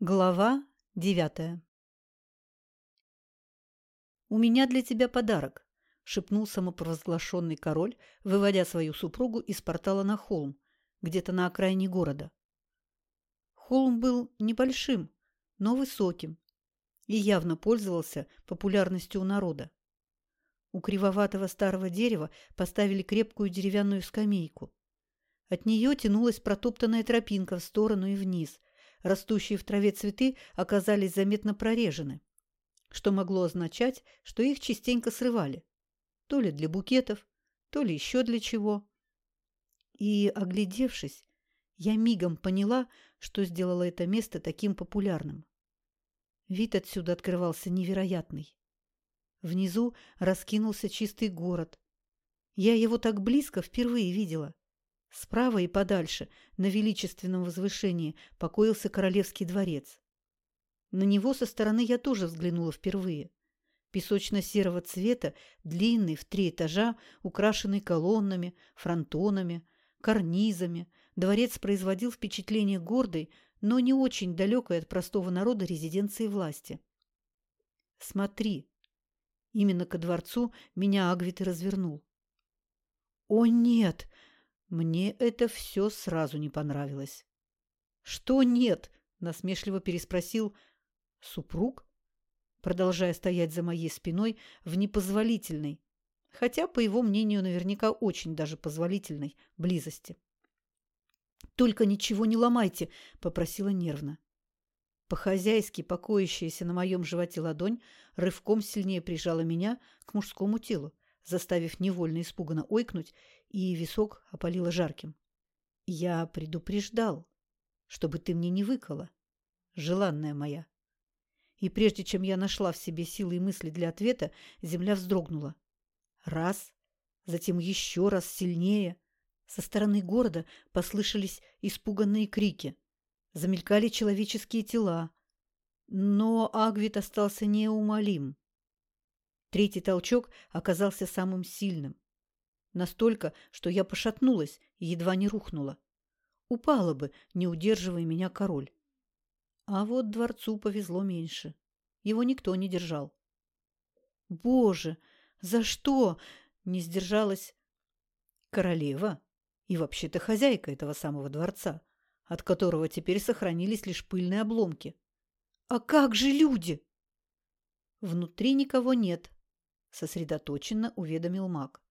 Глава девятая «У меня для тебя подарок», – шепнул самопровозглашенный король, выводя свою супругу из портала на холм, где-то на окраине города. Холм был небольшим, но высоким и явно пользовался популярностью у народа. У кривоватого старого дерева поставили крепкую деревянную скамейку. От нее тянулась протоптанная тропинка в сторону и вниз – растущие в траве цветы оказались заметно прорежены, что могло означать, что их частенько срывали. То ли для букетов, то ли еще для чего. И, оглядевшись, я мигом поняла, что сделало это место таким популярным. Вид отсюда открывался невероятный. Внизу раскинулся чистый город. Я его так близко впервые видела. Справа и подальше, на величественном возвышении, покоился королевский дворец. На него со стороны я тоже взглянула впервые. Песочно-серого цвета, длинный, в три этажа, украшенный колоннами, фронтонами, карнизами, дворец производил впечатление гордой, но не очень далекой от простого народа резиденции власти. «Смотри!» Именно ко дворцу меня Агвит и развернул. «О, нет!» Мне это все сразу не понравилось. «Что нет?» – насмешливо переспросил супруг, продолжая стоять за моей спиной в непозволительной, хотя, по его мнению, наверняка очень даже позволительной близости. «Только ничего не ломайте!» – попросила нервно. По-хозяйски покоящаяся на моем животе ладонь рывком сильнее прижала меня к мужскому телу, заставив невольно испуганно ойкнуть и висок опалило жарким. «Я предупреждал, чтобы ты мне не выкола, желанная моя». И прежде чем я нашла в себе силы и мысли для ответа, земля вздрогнула. Раз, затем еще раз сильнее. Со стороны города послышались испуганные крики. Замелькали человеческие тела. Но Агвит остался неумолим. Третий толчок оказался самым сильным. Настолько, что я пошатнулась и едва не рухнула. Упала бы, не удерживая меня король. А вот дворцу повезло меньше. Его никто не держал. «Боже, за что?» – не сдержалась королева и вообще-то хозяйка этого самого дворца, от которого теперь сохранились лишь пыльные обломки. «А как же люди?» «Внутри никого нет», – сосредоточенно уведомил маг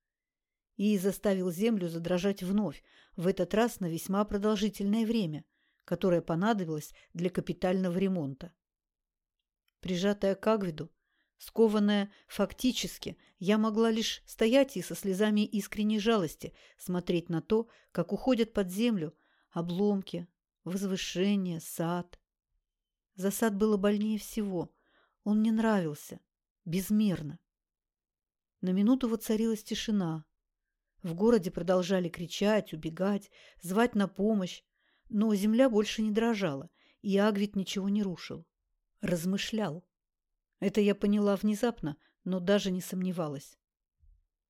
и заставил землю задрожать вновь, в этот раз на весьма продолжительное время, которое понадобилось для капитального ремонта. Прижатая к Агвиду, скованная фактически, я могла лишь стоять и со слезами искренней жалости смотреть на то, как уходят под землю обломки, возвышение, сад. За сад было больнее всего. Он мне нравился. Безмерно. На минуту воцарилась тишина. В городе продолжали кричать, убегать, звать на помощь, но земля больше не дрожала, и Агвит ничего не рушил. Размышлял. Это я поняла внезапно, но даже не сомневалась.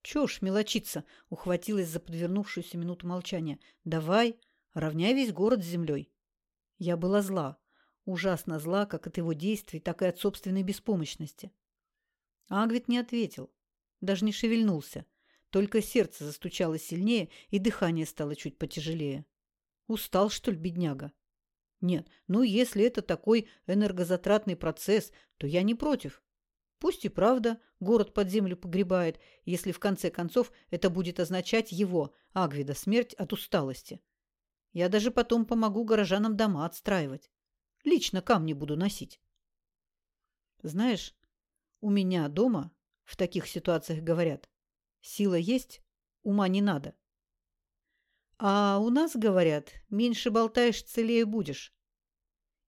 «Чё ж мелочиться?» — ухватилась за подвернувшуюся минуту молчания. «Давай, равняй весь город с землей». Я была зла, ужасно зла как от его действий, так и от собственной беспомощности. Агвит не ответил, даже не шевельнулся, только сердце застучало сильнее, и дыхание стало чуть потяжелее. Устал, что ли, бедняга? Нет, ну если это такой энергозатратный процесс, то я не против. Пусть и правда город под землю погребает, если в конце концов это будет означать его, Агвида, смерть от усталости. Я даже потом помогу горожанам дома отстраивать. Лично камни буду носить. Знаешь, у меня дома в таких ситуациях говорят, Сила есть, ума не надо. А у нас, говорят, меньше болтаешь, целее будешь.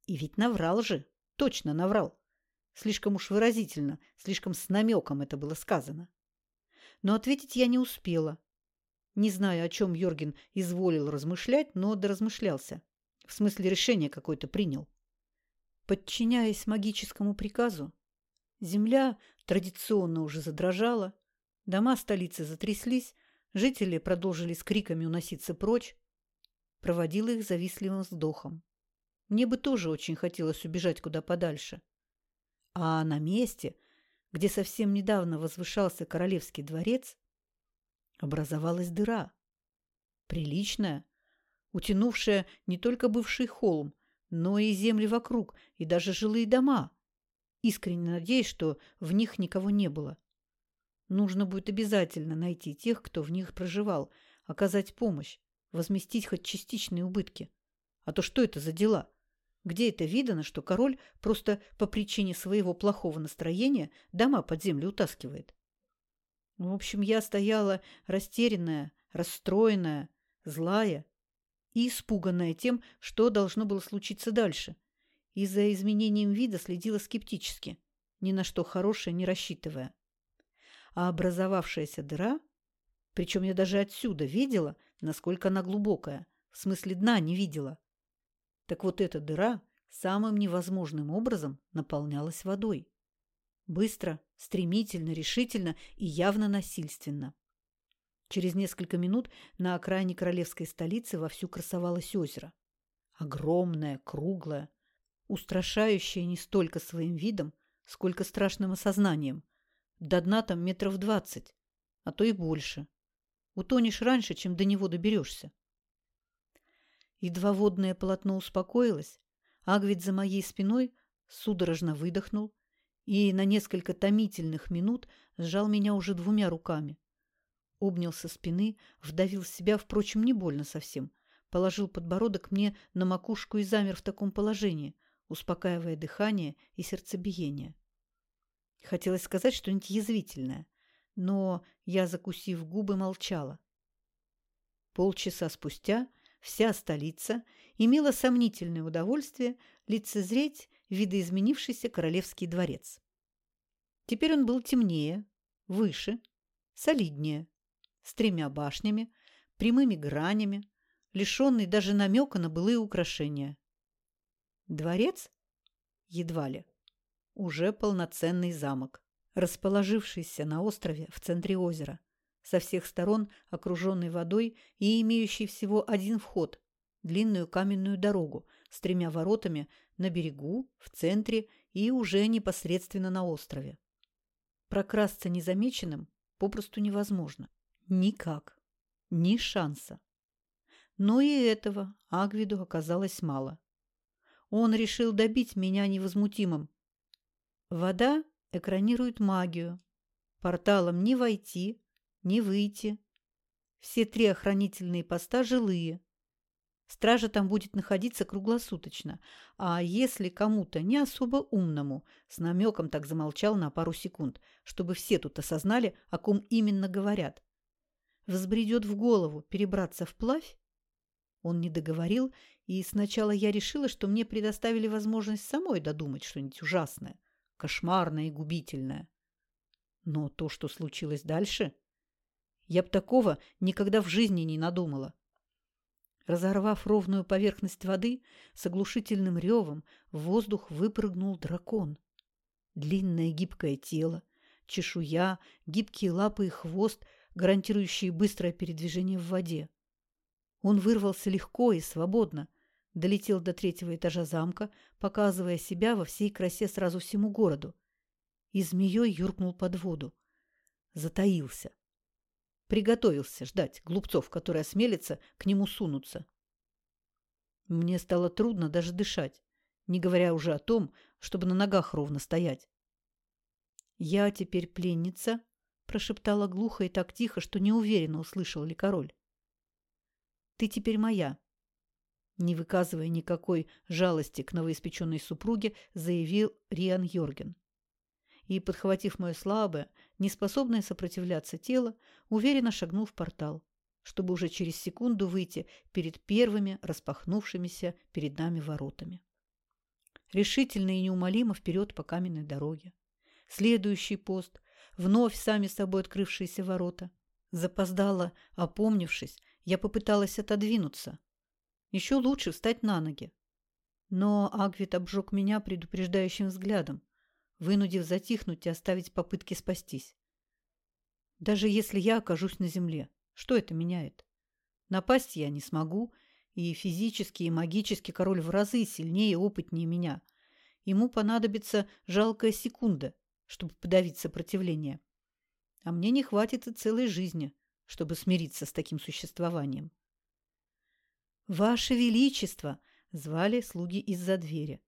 И ведь наврал же, точно наврал. Слишком уж выразительно, слишком с намеком это было сказано. Но ответить я не успела. Не знаю, о чем Йорген изволил размышлять, но доразмышлялся. В смысле решение какое-то принял. Подчиняясь магическому приказу, земля традиционно уже задрожала, Дома столицы затряслись, жители продолжили с криками уноситься прочь. Проводила их завистливым вздохом. Мне бы тоже очень хотелось убежать куда подальше. А на месте, где совсем недавно возвышался королевский дворец, образовалась дыра. Приличная, утянувшая не только бывший холм, но и земли вокруг, и даже жилые дома. Искренне надеюсь, что в них никого не было. Нужно будет обязательно найти тех, кто в них проживал, оказать помощь, возместить хоть частичные убытки. А то что это за дела? Где это видано, что король просто по причине своего плохого настроения дома под землю утаскивает? В общем, я стояла растерянная, расстроенная, злая и испуганная тем, что должно было случиться дальше. И за изменением вида следила скептически, ни на что хорошее не рассчитывая. А образовавшаяся дыра, причем я даже отсюда видела, насколько она глубокая, в смысле дна не видела. Так вот эта дыра самым невозможным образом наполнялась водой. Быстро, стремительно, решительно и явно насильственно. Через несколько минут на окраине королевской столицы вовсю красовалось озеро. Огромное, круглое, устрашающее не столько своим видом, сколько страшным осознанием. До дна там метров двадцать, а то и больше. Утонешь раньше, чем до него доберешься. Едва водное полотно успокоилось, Агвид за моей спиной судорожно выдохнул и на несколько томительных минут сжал меня уже двумя руками. Обнял со спины, вдавил себя, впрочем, не больно совсем. Положил подбородок мне на макушку и замер в таком положении, успокаивая дыхание и сердцебиение. Хотелось сказать что-нибудь язвительное, но я, закусив губы, молчала. Полчаса спустя вся столица имела сомнительное удовольствие лицезреть видоизменившийся королевский дворец. Теперь он был темнее, выше, солиднее с тремя башнями, прямыми гранями, лишенный даже намека на былые украшения. Дворец? Едва ли. Уже полноценный замок, расположившийся на острове в центре озера, со всех сторон окруженный водой и имеющий всего один вход – длинную каменную дорогу с тремя воротами на берегу, в центре и уже непосредственно на острове. Прокрасться незамеченным попросту невозможно. Никак. Ни шанса. Но и этого Агвиду оказалось мало. Он решил добить меня невозмутимым. Вода экранирует магию. Порталом не войти, не выйти. Все три охранительные поста жилые. Стража там будет находиться круглосуточно. А если кому-то не особо умному, с намеком так замолчал на пару секунд, чтобы все тут осознали, о ком именно говорят, взбредет в голову перебраться вплавь? Он не договорил, и сначала я решила, что мне предоставили возможность самой додумать что-нибудь ужасное, кошмарное и губительное. Но то, что случилось дальше, я б такого никогда в жизни не надумала. Разорвав ровную поверхность воды, с оглушительным ревом в воздух выпрыгнул дракон. Длинное гибкое тело, чешуя, гибкие лапы и хвост – гарантирующие быстрое передвижение в воде. Он вырвался легко и свободно, долетел до третьего этажа замка, показывая себя во всей красе сразу всему городу, и змеей юркнул под воду. Затаился. Приготовился ждать глупцов, которые осмелятся к нему сунуться. Мне стало трудно даже дышать, не говоря уже о том, чтобы на ногах ровно стоять. Я теперь пленница прошептала глухо и так тихо, что неуверенно услышал ли король. «Ты теперь моя», не выказывая никакой жалости к новоиспеченной супруге, заявил Риан Йорген. И, подхватив мое слабое, неспособное сопротивляться тело, уверенно шагнул в портал, чтобы уже через секунду выйти перед первыми распахнувшимися перед нами воротами. Решительно и неумолимо вперед по каменной дороге. Следующий пост, вновь сами собой открывшиеся ворота. Запоздала, опомнившись, я попыталась отодвинуться. Еще лучше встать на ноги. Но Агвит обжег меня предупреждающим взглядом, вынудив затихнуть и оставить попытки спастись. Даже если я окажусь на земле, что это меняет? Напасть я не смогу, И физически, и магически король в разы сильнее и опытнее меня. Ему понадобится жалкая секунда, чтобы подавить сопротивление. А мне не хватит и целой жизни, чтобы смириться с таким существованием. «Ваше Величество!» – звали слуги из-за двери.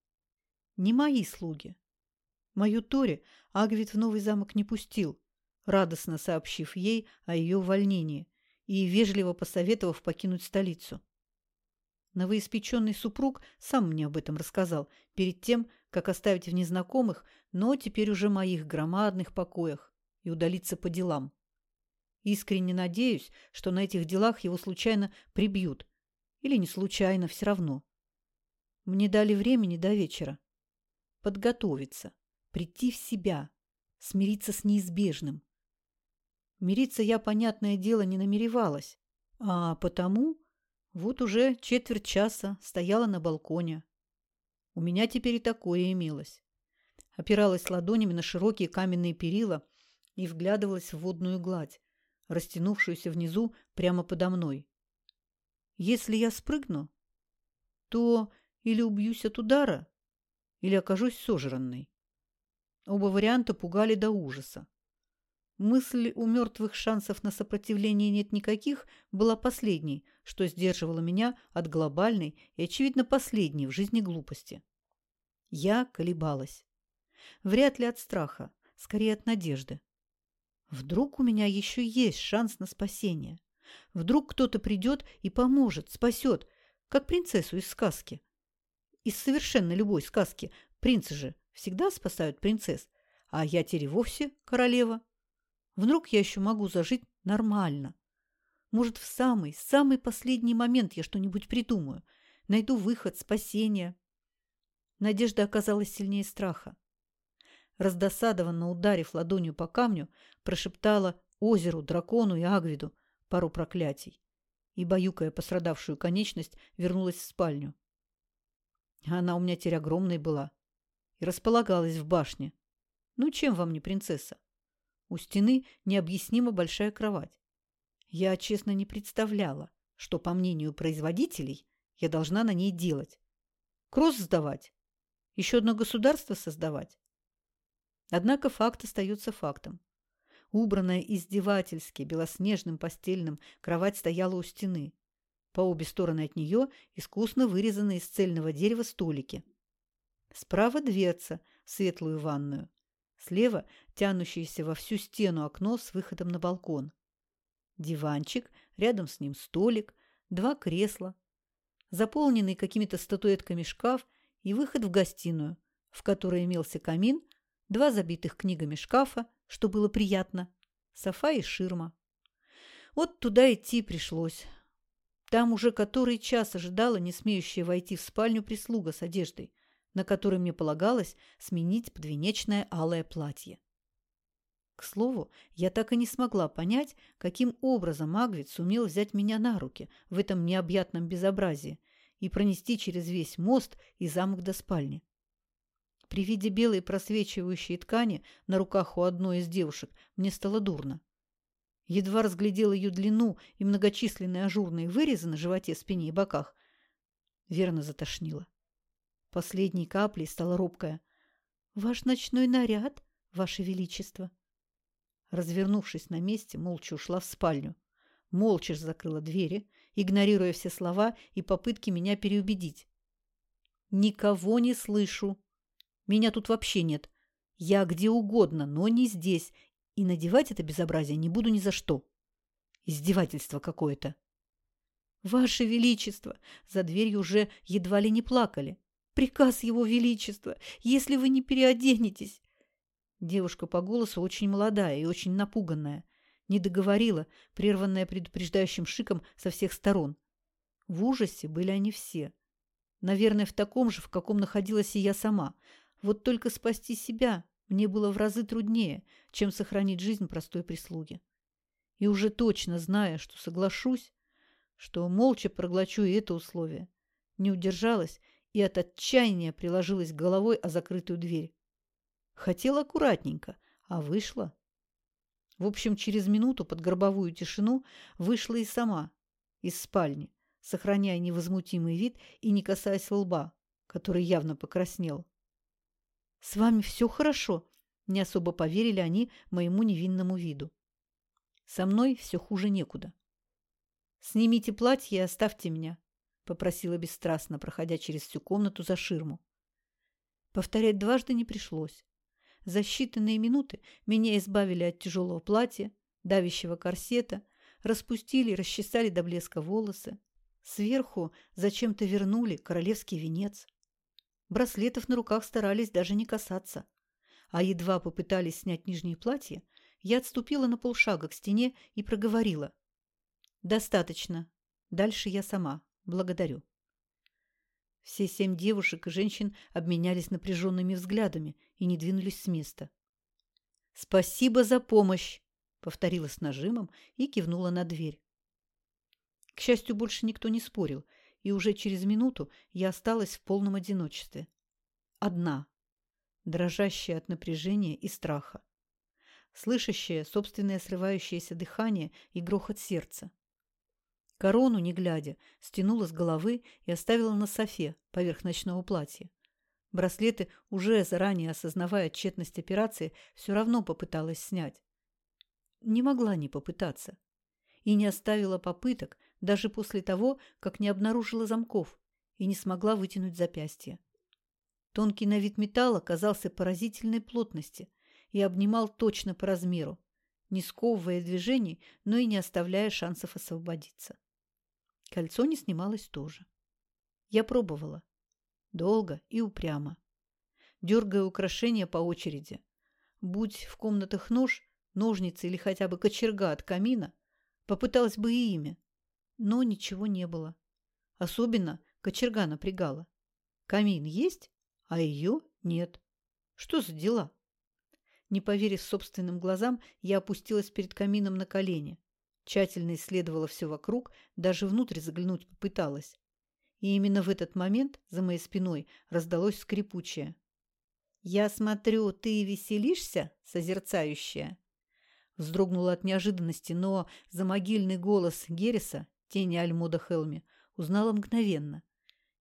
Не мои слуги. Мою Тори Агвит в новый замок не пустил, радостно сообщив ей о ее увольнении и вежливо посоветовав покинуть столицу. Новоиспеченный супруг сам мне об этом рассказал перед тем, как оставить в незнакомых, но теперь уже моих громадных покоях и удалиться по делам. Искренне надеюсь, что на этих делах его случайно прибьют. Или не случайно, все равно. Мне дали времени до вечера. Подготовиться, прийти в себя, смириться с неизбежным. Мириться я, понятное дело, не намеревалась, а потому вот уже четверть часа стояла на балконе. У меня теперь и такое имелось. Опиралась ладонями на широкие каменные перила и вглядывалась в водную гладь, растянувшуюся внизу прямо подо мной. Если я спрыгну, то или убьюсь от удара, или окажусь сожранной. Оба варианта пугали до ужаса. Мысль у мертвых шансов на сопротивление нет никаких была последней, что сдерживало меня от глобальной и, очевидно, последней в жизни глупости. Я колебалась. Вряд ли от страха, скорее от надежды. Вдруг у меня еще есть шанс на спасение. Вдруг кто-то придет и поможет, спасет, как принцессу из сказки. Из совершенно любой сказки. Принцы же всегда спасают принцесс, а я теперь вовсе королева. Вдруг я еще могу зажить нормально. Может, в самый, самый последний момент я что-нибудь придумаю. Найду выход, спасение. Надежда оказалась сильнее страха. Раздосадованно ударив ладонью по камню, прошептала озеру, дракону и Агвиду пару проклятий и, баюкая пострадавшую конечность, вернулась в спальню. Она у меня теперь огромной была и располагалась в башне. Ну, чем вам не принцесса? У стены необъяснимо большая кровать. Я честно не представляла, что, по мнению производителей, я должна на ней делать. Кросс сдавать? Еще одно государство создавать? Однако факт остается фактом. Убранная издевательски белоснежным постельным кровать стояла у стены. По обе стороны от нее искусно вырезанные из цельного дерева столики. Справа дверца в светлую ванную. Слева тянущееся во всю стену окно с выходом на балкон. Диванчик, рядом с ним столик, два кресла, заполненный какими-то статуэтками шкаф и выход в гостиную, в которой имелся камин, два забитых книгами шкафа, что было приятно, софа и ширма. Вот туда идти пришлось. Там уже который час ожидала не смеющая войти в спальню прислуга с одеждой, на которой мне полагалось сменить подвенечное алое платье. К слову, я так и не смогла понять, каким образом Агвит сумел взять меня на руки в этом необъятном безобразии и пронести через весь мост и замок до спальни. При виде белой просвечивающей ткани на руках у одной из девушек мне стало дурно. Едва разглядела ее длину и многочисленные ажурные вырезы на животе, спине и боках. Верно затошнило. Последней каплей стала робкая. «Ваш ночной наряд, Ваше Величество!» Развернувшись на месте, молча ушла в спальню. Молча закрыла двери, игнорируя все слова и попытки меня переубедить. «Никого не слышу. Меня тут вообще нет. Я где угодно, но не здесь. И надевать это безобразие не буду ни за что. Издевательство какое-то». «Ваше Величество!» За дверью уже едва ли не плакали. Приказ его величества, если вы не переоденетесь. Девушка по голосу очень молодая и очень напуганная. Не договорила, прерванная предупреждающим шиком со всех сторон. В ужасе были они все. Наверное, в таком же, в каком находилась и я сама. Вот только спасти себя мне было в разы труднее, чем сохранить жизнь простой прислуги. И уже точно зная, что соглашусь, что молча проглочу и это условие, не удержалась и от отчаяния приложилась головой о закрытую дверь. Хотела аккуратненько, а вышла. В общем, через минуту под гробовую тишину вышла и сама из спальни сохраняя невозмутимый вид и не касаясь лба, который явно покраснел. «С вами все хорошо?» – не особо поверили они моему невинному виду. «Со мной все хуже некуда». «Снимите платье и оставьте меня», – попросила бесстрастно, проходя через всю комнату за ширму. Повторять дважды не пришлось. За считанные минуты меня избавили от тяжелого платья, давящего корсета, распустили и расчесали до блеска волосы. Сверху зачем-то вернули королевский венец. Браслетов на руках старались даже не касаться. А едва попытались снять нижнее платье, я отступила на полшага к стене и проговорила. «Достаточно. Дальше я сама. Благодарю». Все семь девушек и женщин обменялись напряженными взглядами и не двинулись с места. «Спасибо за помощь!» — повторила с нажимом и кивнула на дверь. К счастью, больше никто не спорил, и уже через минуту я осталась в полном одиночестве. Одна, дрожащая от напряжения и страха, слышащая собственное срывающееся дыхание и грохот сердца. Корону, не глядя, стянула с головы и оставила на софе поверх ночного платья. Браслеты, уже заранее осознавая тщетность операции, все равно попыталась снять. Не могла не попытаться. И не оставила попыток даже после того, как не обнаружила замков и не смогла вытянуть запястье. Тонкий на вид металл оказался поразительной плотности и обнимал точно по размеру, не сковывая движений, но и не оставляя шансов освободиться. Кольцо не снималось тоже. Я пробовала. Долго и упрямо. Дергая украшения по очереди. Будь в комнатах нож, ножницы или хотя бы кочерга от камина, попыталась бы и ими. Но ничего не было. Особенно кочерга напрягала. Камин есть, а ее нет. Что за дела? Не поверив собственным глазам, я опустилась перед камином на колени. Тщательно исследовала все вокруг, даже внутрь заглянуть попыталась. И именно в этот момент за моей спиной раздалось скрипучее. «Я смотрю, ты веселишься, созерцающая?» Вздрогнула от неожиданности, но за могильный голос Герриса, тени Альмода Хелми, узнала мгновенно.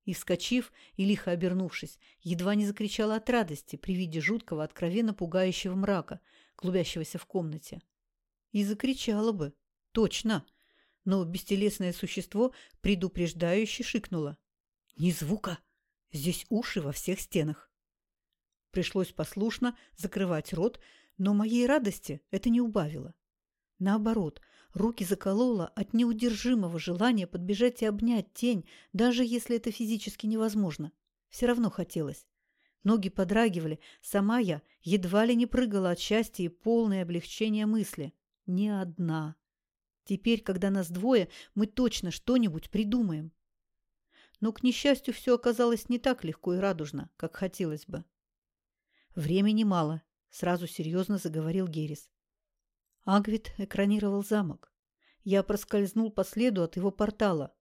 И, вскочив и лихо обернувшись, едва не закричала от радости при виде жуткого, откровенно пугающего мрака, клубящегося в комнате. И закричала бы, Точно. Но бестелесное существо предупреждающе шикнуло. Ни звука. Здесь уши во всех стенах. Пришлось послушно закрывать рот, но моей радости это не убавило. Наоборот, руки закололо от неудержимого желания подбежать и обнять тень, даже если это физически невозможно. Все равно хотелось. Ноги подрагивали, сама я едва ли не прыгала от счастья и полное облегчение мысли. Не одна. Теперь, когда нас двое, мы точно что-нибудь придумаем. Но, к несчастью, все оказалось не так легко и радужно, как хотелось бы. Времени мало, сразу серьезно заговорил Герис. Агвит экранировал замок. Я проскользнул по следу от его портала.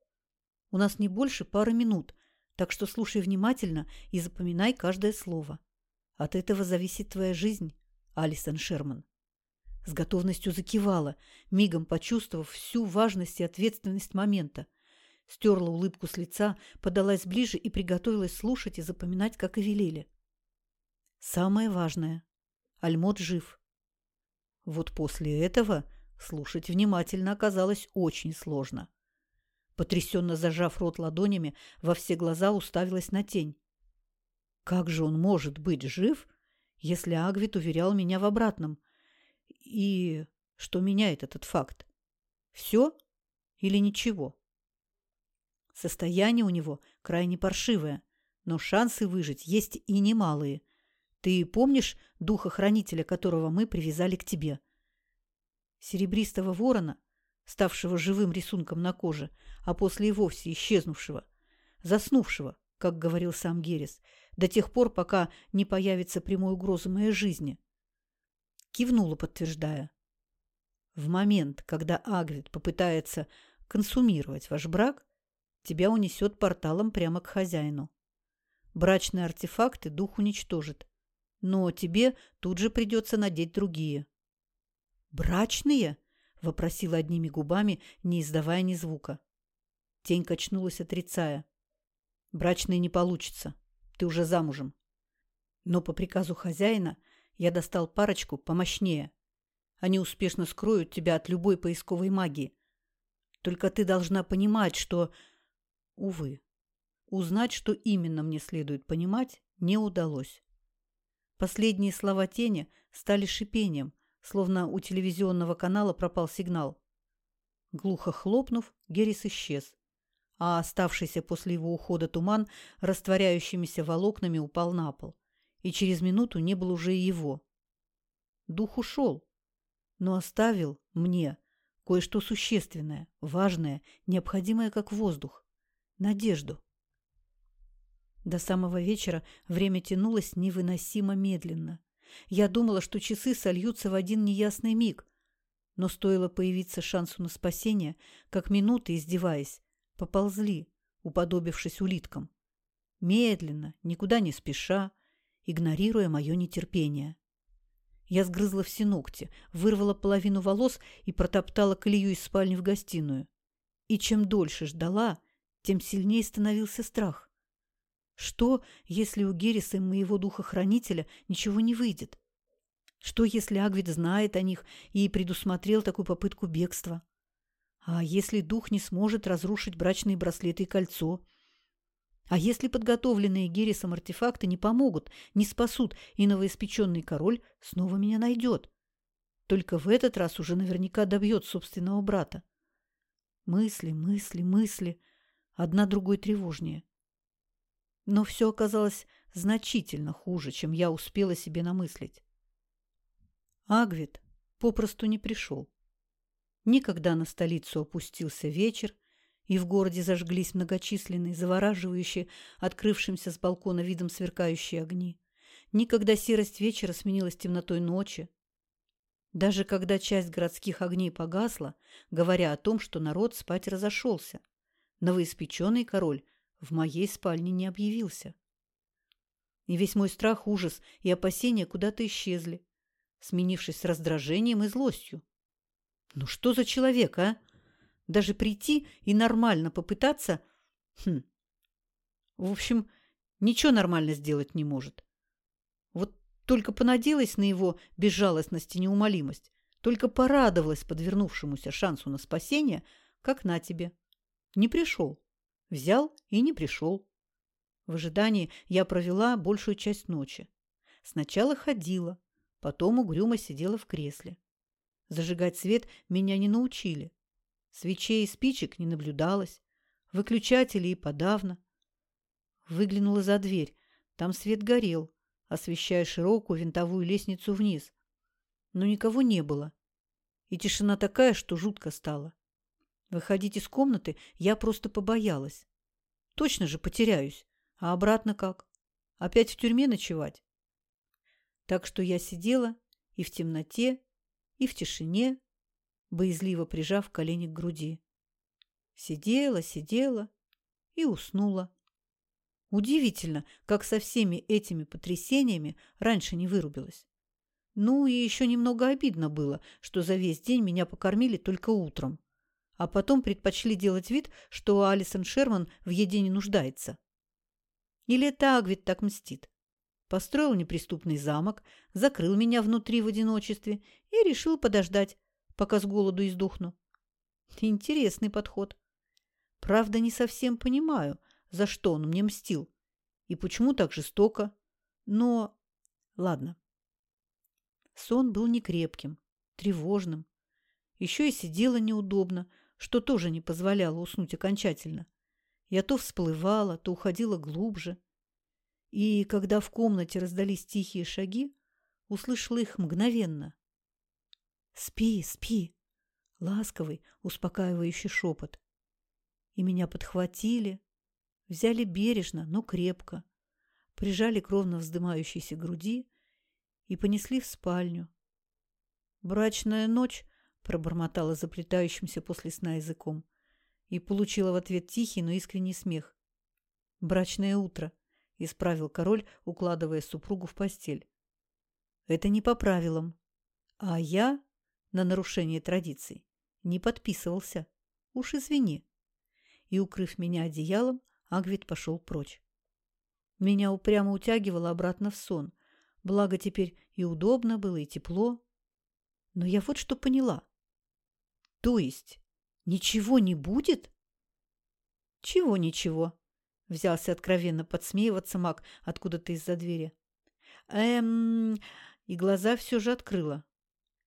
У нас не больше пары минут, так что слушай внимательно и запоминай каждое слово. От этого зависит твоя жизнь, Алисон Шерман. С готовностью закивала, мигом почувствовав всю важность и ответственность момента. Стерла улыбку с лица, подалась ближе и приготовилась слушать и запоминать, как и велели. Самое важное. Альмот жив. Вот после этого слушать внимательно оказалось очень сложно. Потрясенно зажав рот ладонями, во все глаза уставилась на тень. Как же он может быть жив, если Агвит уверял меня в обратном – и что меняет этот факт? Все или ничего? Состояние у него крайне паршивое, но шансы выжить есть и немалые. Ты помнишь духа-хранителя, которого мы привязали к тебе? Серебристого ворона, ставшего живым рисунком на коже, а после и вовсе исчезнувшего, заснувшего, как говорил сам Герес, до тех пор, пока не появится прямой угроза моей жизни – кивнула, подтверждая. В момент, когда Агвит попытается консумировать ваш брак, тебя унесет порталом прямо к хозяину. Брачные артефакты дух уничтожит, но тебе тут же придется надеть другие. «Брачные?» – вопросила одними губами, не издавая ни звука. Тень качнулась, отрицая. Брачный не получится. Ты уже замужем. Но по приказу хозяина я достал парочку помощнее. Они успешно скроют тебя от любой поисковой магии. Только ты должна понимать, что... Увы, узнать, что именно мне следует понимать, не удалось. Последние слова тени стали шипением, словно у телевизионного канала пропал сигнал. Глухо хлопнув, Геррис исчез, а оставшийся после его ухода туман растворяющимися волокнами упал на пол, и через минуту не был уже и его. Дух ушел, но оставил мне кое-что существенное, важное, необходимое как воздух – надежду. До самого вечера время тянулось невыносимо медленно. Я думала, что часы сольются в один неясный миг, но стоило появиться шансу на спасение, как минуты, издеваясь, поползли, уподобившись улиткам. Медленно, никуда не спеша, игнорируя мое нетерпение. Я сгрызла все ногти, вырвала половину волос и протоптала колею из спальни в гостиную. И чем дольше ждала, тем сильнее становился страх. Что, если у Герриса и моего духохранителя ничего не выйдет? Что, если Агвид знает о них и предусмотрел такую попытку бегства? А если дух не сможет разрушить брачные браслеты и кольцо? А если подготовленные Геррисом артефакты не помогут, не спасут, и новоиспеченный король снова меня найдет? Только в этот раз уже наверняка добьет собственного брата. Мысли, мысли, мысли. Одна другой тревожнее. Но все оказалось значительно хуже, чем я успела себе намыслить. Агвит попросту не пришел. Никогда на столицу опустился вечер, и в городе зажглись многочисленные, завораживающие, открывшимся с балкона видом сверкающие огни. Никогда серость вечера сменилась темнотой ночи. Даже когда часть городских огней погасла, говоря о том, что народ спать разошелся, новоиспеченный король в моей спальне не объявился. И весь мой страх, ужас и опасения куда-то исчезли, сменившись раздражением и злостью. Ну что за человек, а? Даже прийти и нормально попытаться... Хм. В общем, ничего нормально сделать не может. Вот только понадеялась на его безжалостность и неумолимость, только порадовалась подвернувшемуся шансу на спасение, как на тебе. Не пришел. Взял и не пришел. В ожидании я провела большую часть ночи. Сначала ходила, потом угрюмо сидела в кресле. Зажигать свет меня не научили. Свечей и спичек не наблюдалось, выключателей и подавно. Выглянула за дверь. Там свет горел, освещая широкую винтовую лестницу вниз. Но никого не было. И тишина такая, что жутко стало. Выходить из комнаты я просто побоялась. Точно же потеряюсь. А обратно как? Опять в тюрьме ночевать? Так что я сидела и в темноте, и в тишине, боязливо прижав колени к груди. Сидела, сидела и уснула. Удивительно, как со всеми этими потрясениями раньше не вырубилась. Ну и еще немного обидно было, что за весь день меня покормили только утром, а потом предпочли делать вид, что Алисон Шерман в еде не нуждается. Или это Агвит так мстит? Построил неприступный замок, закрыл меня внутри в одиночестве и решил подождать, пока с голоду издохну. Интересный подход. Правда, не совсем понимаю, за что он мне мстил и почему так жестоко. Но ладно. Сон был некрепким, тревожным. Еще и сидела неудобно, что тоже не позволяло уснуть окончательно. Я то всплывала, то уходила глубже. И когда в комнате раздались тихие шаги, услышала их мгновенно. «Спи, спи!» — ласковый, успокаивающий шепот. И меня подхватили, взяли бережно, но крепко, прижали к ровно вздымающейся груди и понесли в спальню. «Брачная ночь!» — пробормотала заплетающимся после сна языком и получила в ответ тихий, но искренний смех. «Брачное утро!» — исправил король, укладывая супругу в постель. «Это не по правилам. А я на нарушение традиций не подписывался. Уж извини. и, укрыв меня одеялом, Агвит пошел прочь. Меня упрямо утягивало обратно в сон. Благо теперь и удобно было, и тепло. Но я вот что поняла. То есть ничего не будет? Чего ничего? Взялся откровенно подсмеиваться маг откуда-то из-за двери. Эм... И глаза все же открыла.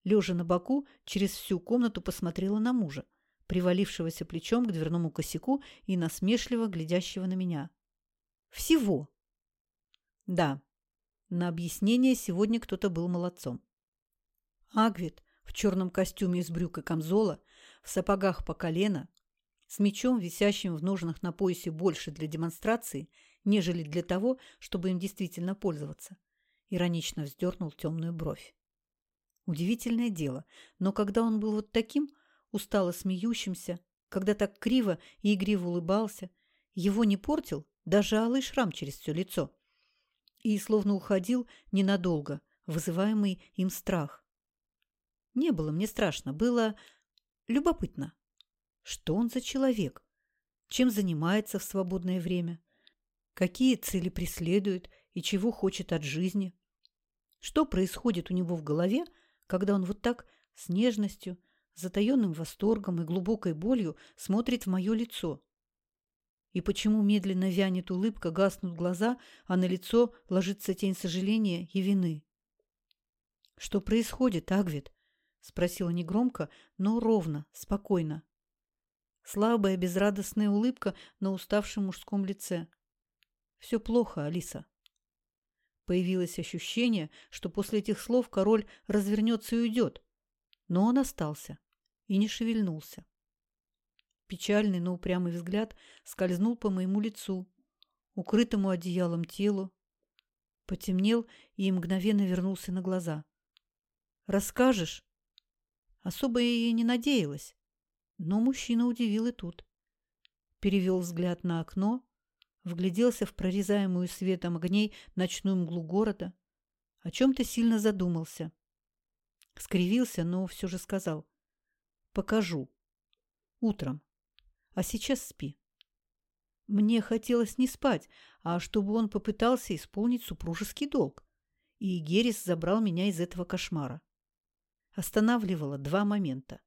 Лежа на боку, через всю комнату посмотрела на мужа, привалившегося плечом к дверному косяку и насмешливо глядящего на меня. Всего. Да, на объяснение сегодня кто-то был молодцом. Агвит в черном костюме из брюк и камзола, в сапогах по колено, с мечом, висящим в ножнах на поясе больше для демонстрации, нежели для того, чтобы им действительно пользоваться, иронично вздернул темную бровь. Удивительное дело, но когда он был вот таким, устало смеющимся, когда так криво и игриво улыбался, его не портил даже алый шрам через все лицо и словно уходил ненадолго, вызываемый им страх. Не было мне страшно, было любопытно. Что он за человек? Чем занимается в свободное время? Какие цели преследует и чего хочет от жизни? Что происходит у него в голове, когда он вот так с нежностью, затаенным восторгом и глубокой болью смотрит в мое лицо? И почему медленно вянет улыбка, гаснут глаза, а на лицо ложится тень сожаления и вины? «Что происходит, Агвит?» – спросила негромко, но ровно, спокойно. Слабая, безрадостная улыбка на уставшем мужском лице. «Все плохо, Алиса». Появилось ощущение, что после этих слов король развернется и уйдет. Но он остался и не шевельнулся. Печальный, но упрямый взгляд скользнул по моему лицу, укрытому одеялом телу, потемнел и мгновенно вернулся на глаза. «Расскажешь?» Особо и не надеялась, но мужчина удивил и тут. Перевел взгляд на окно, вгляделся в прорезаемую светом огней ночную мглу города, о чем-то сильно задумался. Скривился, но все же сказал. «Покажу. Утром. А сейчас спи». Мне хотелось не спать, а чтобы он попытался исполнить супружеский долг. И Герис забрал меня из этого кошмара. Останавливало два момента.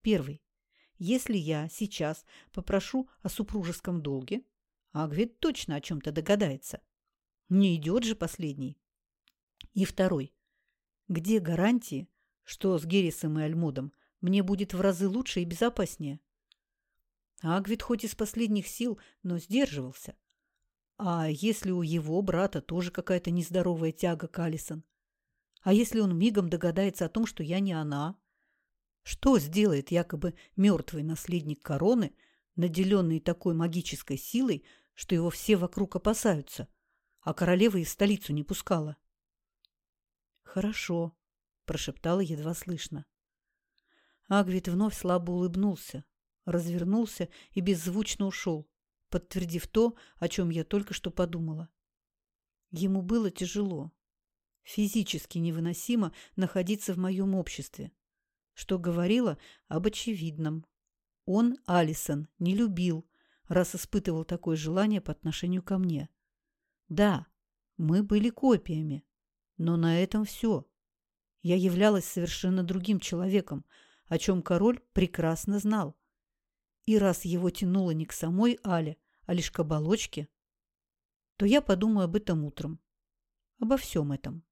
Первый. Если я сейчас попрошу о супружеском долге, Агвит точно о чем-то догадается. Не идет же последний. И второй. Где гарантии, что с Геррисом и Альмодом мне будет в разы лучше и безопаснее? Агвит хоть из последних сил, но сдерживался. А если у его брата тоже какая-то нездоровая тяга к Алисон? А если он мигом догадается о том, что я не она? Что сделает якобы мертвый наследник короны, наделенный такой магической силой, что его все вокруг опасаются, а королева и столицу не пускала? «Хорошо», – прошептала едва слышно. Агвит вновь слабо улыбнулся, развернулся и беззвучно ушел, подтвердив то, о чем я только что подумала. Ему было тяжело, физически невыносимо находиться в моем обществе что говорило об очевидном. Он Алисон не любил, раз испытывал такое желание по отношению ко мне. Да, мы были копиями, но на этом все. Я являлась совершенно другим человеком, о чем король прекрасно знал. И раз его тянуло не к самой Але, а лишь к оболочке, то я подумаю об этом утром. Обо всем этом.